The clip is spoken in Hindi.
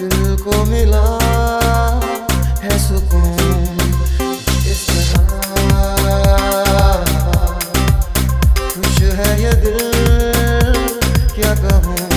दिल को मिला है सुकून। इस तरह खुश है ये दिल क्या कहूँ?